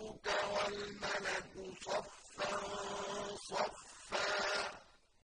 ربك والملك